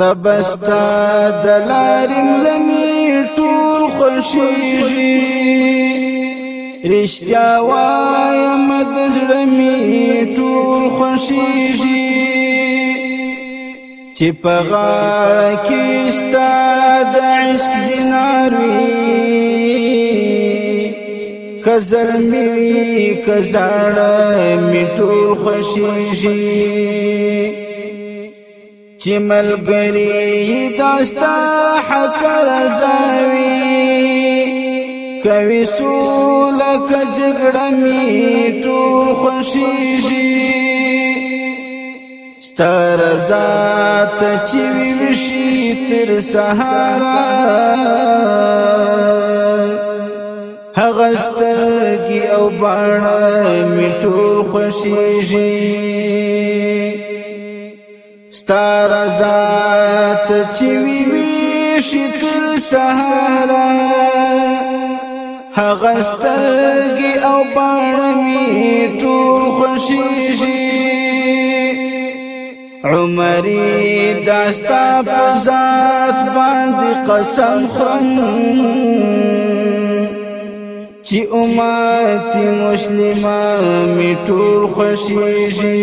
ربستا دلارم لمی ټول خوشیږي رښتیا وایم د زړه می ټول خوشیږي چې په غاړه کې ستا د عشق زینار وي کزل می کزړه می ټول خوشیږي چې ملګری داستا حق رضاوي کوي سوله کجګړه می ټول خوشيږي ستر ذات چې ویشي تر سهارا هغه سترګي او باڼه می ټول خوشيږي ستار ذات چې وی وی شتر سهارا هغه سترګي او پړمي تور خوشي شي عمرې داستا په ذات باندې قسم خورم چې امت مسلمان می ټول خوشي شي